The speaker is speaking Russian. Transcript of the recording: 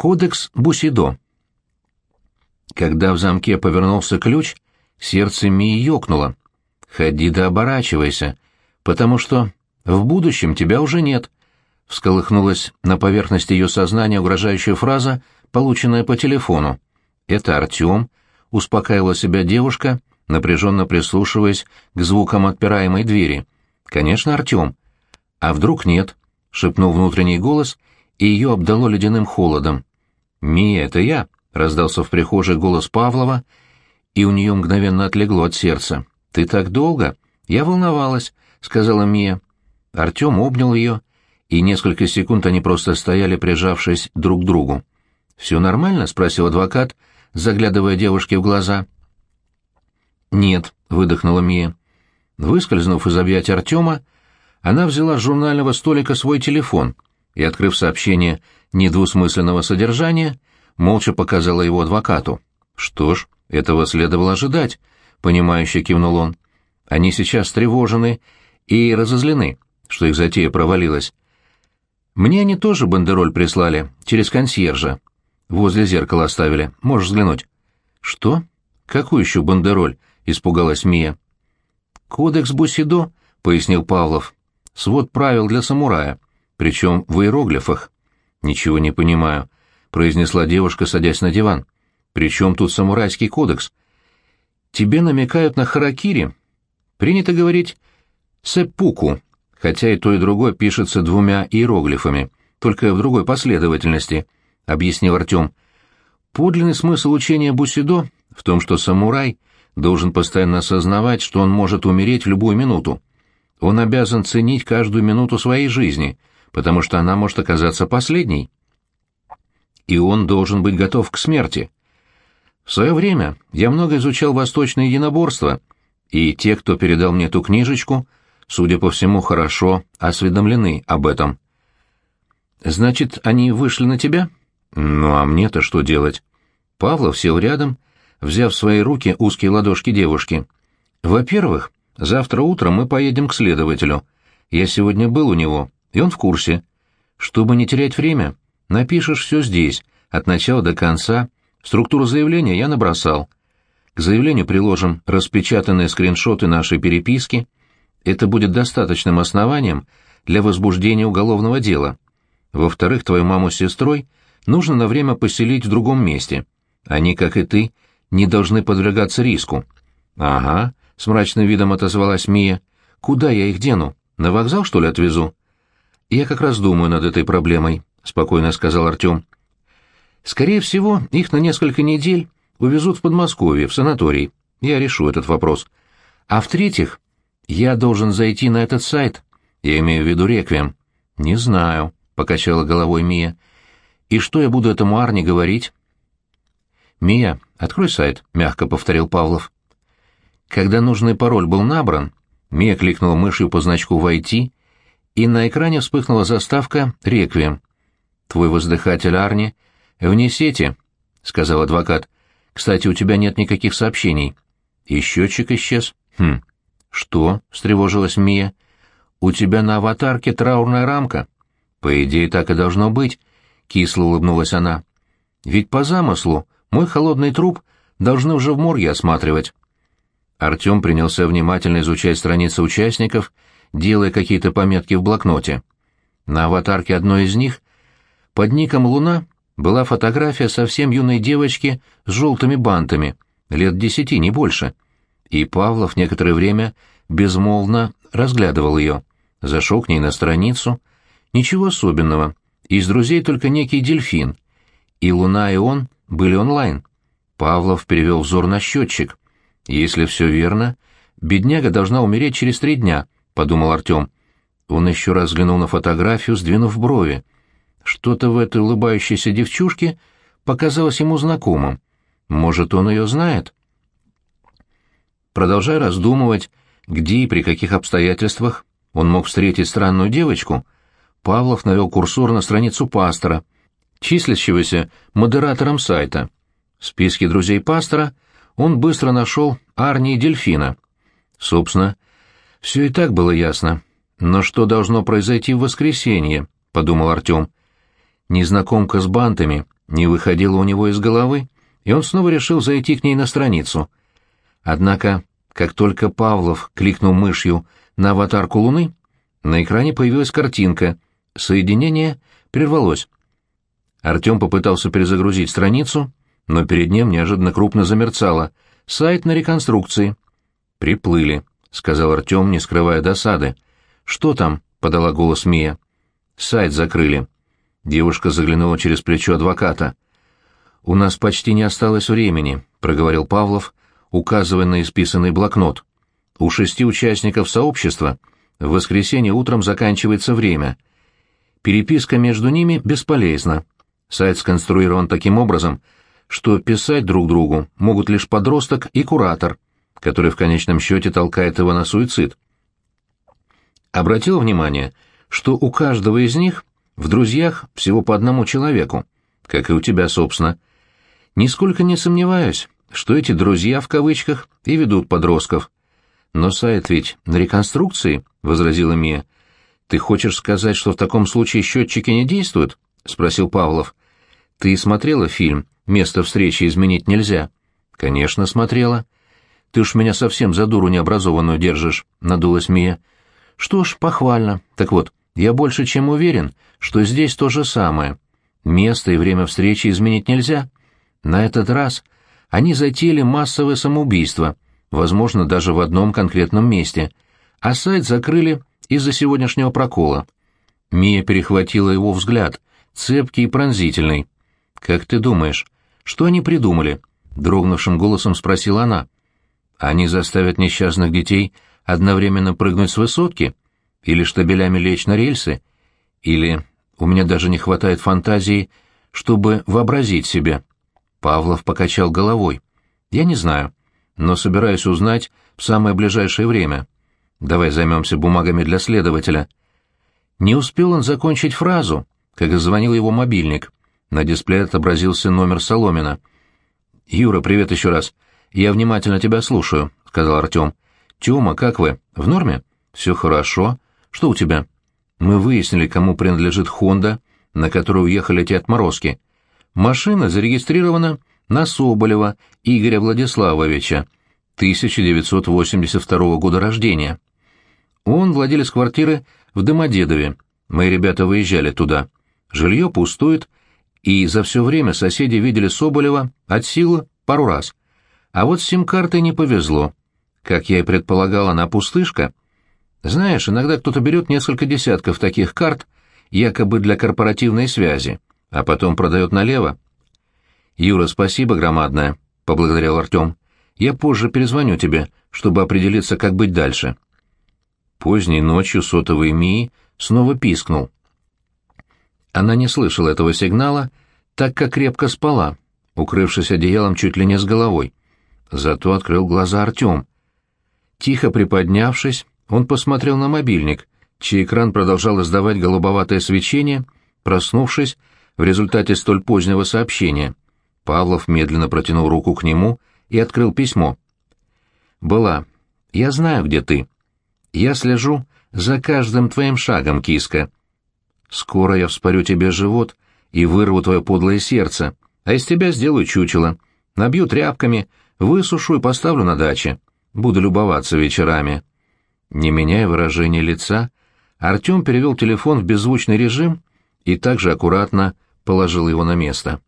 Кодекс Бусидо. Когда в замке повернулся ключ, сердце Мии ёкнуло. «Ходи да оборачивайся, потому что в будущем тебя уже нет», — всколыхнулась на поверхности ее сознания угрожающая фраза, полученная по телефону. «Это Артем», — успокаивала себя девушка, напряженно прислушиваясь к звукам отпираемой двери. «Конечно, Артем. А вдруг нет?» — шепнул внутренний голос, и ее обдало ледяным холодом. «Мия, это я!» — раздался в прихожей голос Павлова, и у нее мгновенно отлегло от сердца. «Ты так долго?» «Я волновалась», — сказала Мия. Артем обнял ее, и несколько секунд они просто стояли, прижавшись друг к другу. «Все нормально?» — спросил адвокат, заглядывая девушке в глаза. «Нет», — выдохнула Мия. Выскользнув из объятий Артема, она взяла с журнального столика свой телефон и, открыв сообщение недвусмысленного содержания, молча показала его адвокату. «Что ж, этого следовало ожидать», — понимающе кивнул он. «Они сейчас встревожены и разозлены, что их затея провалилась. Мне они тоже бандероль прислали, через консьержа. Возле зеркала оставили, можешь взглянуть». «Что? Какую еще бандероль?» — испугалась Мия. «Кодекс Бусидо», — пояснил Павлов. «Свод правил для самурая, причем в иероглифах». «Ничего не понимаю», — произнесла девушка, садясь на диван. «При чем тут самурайский кодекс?» «Тебе намекают на харакири. Принято говорить «сеппуку», хотя и то, и другое пишется двумя иероглифами, только в другой последовательности», — объяснил Артем. «Подлинный смысл учения бусидо в том, что самурай должен постоянно осознавать, что он может умереть в любую минуту. Он обязан ценить каждую минуту своей жизни, потому что она может оказаться последней. И он должен быть готов к смерти. В свое время я много изучал восточное единоборство, и те, кто передал мне эту книжечку, судя по всему, хорошо осведомлены об этом. Значит, они вышли на тебя? Ну, а мне-то что делать? Павлов сел рядом взяв в свои руки узкие ладошки девушки. «Во-первых, завтра утром мы поедем к следователю. Я сегодня был у него, и он в курсе. Чтобы не терять время, напишешь все здесь, от начала до конца. Структуру заявления я набросал. К заявлению приложим распечатанные скриншоты нашей переписки. Это будет достаточным основанием для возбуждения уголовного дела. Во-вторых, твою маму с сестрой нужно на время поселить в другом месте. Они, как и ты, не должны подвергаться риску. Ага, с мрачным видом отозвалась Мия. Куда я их дену? На вокзал, что ли, отвезу? Я как раз думаю над этой проблемой, спокойно сказал Артем. Скорее всего, их на несколько недель увезут в Подмосковье, в санаторий. Я решу этот вопрос. А в-третьих, я должен зайти на этот сайт. Я имею в виду реквием. Не знаю, покачала головой Мия. И что я буду этому Арне говорить? «Мия, открой сайт», — мягко повторил Павлов. Когда нужный пароль был набран, Мия кликнула мышью по значку «Войти», и на экране вспыхнула заставка «Реквием». «Твой воздыхатель Арни вне сети», — сказал адвокат. «Кстати, у тебя нет никаких сообщений». И счетчик исчез. «Хм, что?» — встревожилась Мия. «У тебя на аватарке траурная рамка». «По идее, так и должно быть», — кисло улыбнулась она. «Ведь по замыслу мой холодный труп должны уже в морге осматривать. Артем принялся внимательно изучать страницы участников, делая какие-то пометки в блокноте. На аватарке одной из них, под ником «Луна», была фотография совсем юной девочки с желтыми бантами, лет десяти, не больше. И Павлов некоторое время безмолвно разглядывал ее. Зашел к ней на страницу. Ничего особенного. Из друзей только некий дельфин. И Луна, и он были онлайн. Павлов перевел взор на счетчик. «Если все верно, бедняга должна умереть через три дня», — подумал Артем. Он еще раз взглянул на фотографию, сдвинув брови. Что-то в этой улыбающейся девчушке показалось ему знакомым. Может, он ее знает? Продолжая раздумывать, где и при каких обстоятельствах он мог встретить странную девочку, Павлов навел курсор на страницу пастора — числящегося модератором сайта. В списке друзей пастора он быстро нашел Арни и Дельфина. Собственно, все и так было ясно. Но что должно произойти в воскресенье, — подумал Артем. Незнакомка с бантами не выходила у него из головы, и он снова решил зайти к ней на страницу. Однако, как только Павлов кликнул мышью на аватарку Луны, на экране появилась картинка. Соединение прервалось. Артем попытался перезагрузить страницу, но перед ним неожиданно крупно замерцало. «Сайт на реконструкции». «Приплыли», — сказал Артем, не скрывая досады. «Что там?» — подала голос Мия. «Сайт закрыли». Девушка заглянула через плечо адвоката. «У нас почти не осталось времени», — проговорил Павлов, указывая на исписанный блокнот. «У шести участников сообщества в воскресенье утром заканчивается время. Переписка между ними бесполезна. Сайт сконструирован таким образом, что писать друг другу могут лишь подросток и куратор, который в конечном счете толкает его на суицид. Обратил внимание, что у каждого из них в друзьях всего по одному человеку, как и у тебя, собственно. Нисколько не сомневаюсь, что эти «друзья» в кавычках и ведут подростков. Но сайт ведь на реконструкции, — возразила Мия. Ты хочешь сказать, что в таком случае счетчики не действуют? — спросил Павлов. Ты смотрела фильм «Место встречи изменить нельзя»? Конечно, смотрела. Ты уж меня совсем за дуру необразованную держишь, — надулась Мия. Что ж, похвально. Так вот, я больше чем уверен, что здесь то же самое. Место и время встречи изменить нельзя. На этот раз они затеяли массовое самоубийство, возможно, даже в одном конкретном месте, а сайт закрыли из-за сегодняшнего прокола. Мия перехватила его взгляд, цепкий и пронзительный. «Как ты думаешь, что они придумали?» — дрогнувшим голосом спросила она. «Они заставят несчастных детей одновременно прыгнуть с высотки? Или штабелями лечь на рельсы? Или у меня даже не хватает фантазии, чтобы вообразить себе?» Павлов покачал головой. «Я не знаю, но собираюсь узнать в самое ближайшее время. Давай займемся бумагами для следователя». Не успел он закончить фразу, как звонил его мобильник. На дисплее отобразился номер Соломина. «Юра, привет еще раз. Я внимательно тебя слушаю», — сказал Артем. «Тема, как вы? В норме?» «Все хорошо. Что у тебя?» «Мы выяснили, кому принадлежит Хонда, на которую уехали эти отморозки. Машина зарегистрирована на Соболева Игоря Владиславовича, 1982 года рождения. Он владелец квартиры в Домодедове. Мои ребята выезжали туда. Жилье пустует, и за все время соседи видели Соболева от силы пару раз. А вот с сим-картой не повезло. Как я и предполагал, она пустышка. Знаешь, иногда кто-то берет несколько десятков таких карт, якобы для корпоративной связи, а потом продает налево. «Юра, спасибо громадное», — поблагодарил Артем. «Я позже перезвоню тебе, чтобы определиться, как быть дальше». Поздней ночью сотовый Мии снова пискнул. Она не слышала этого сигнала, так как крепко спала, укрывшись одеялом чуть ли не с головой. Зато открыл глаза Артем. Тихо приподнявшись, он посмотрел на мобильник, чей экран продолжал издавать голубоватое свечение, проснувшись в результате столь позднего сообщения. Павлов медленно протянул руку к нему и открыл письмо. «Была. Я знаю, где ты. Я слежу за каждым твоим шагом, киска. Скоро я вспорю тебе живот и вырву твое подлое сердце, а из тебя сделаю чучело. Набью тряпками, высушу и поставлю на даче. Буду любоваться вечерами». Не меняя выражения лица, Артем перевел телефон в беззвучный режим и также аккуратно положил его на место.